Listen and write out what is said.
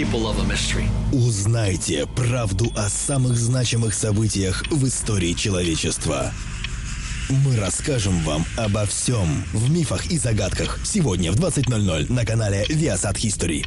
People love a mystery. Узнайте правду о самых значимых событиях в истории человечества. Мы расскажем вам обо всем в мифах и загадках сегодня в 20.00 на канале Viasat History.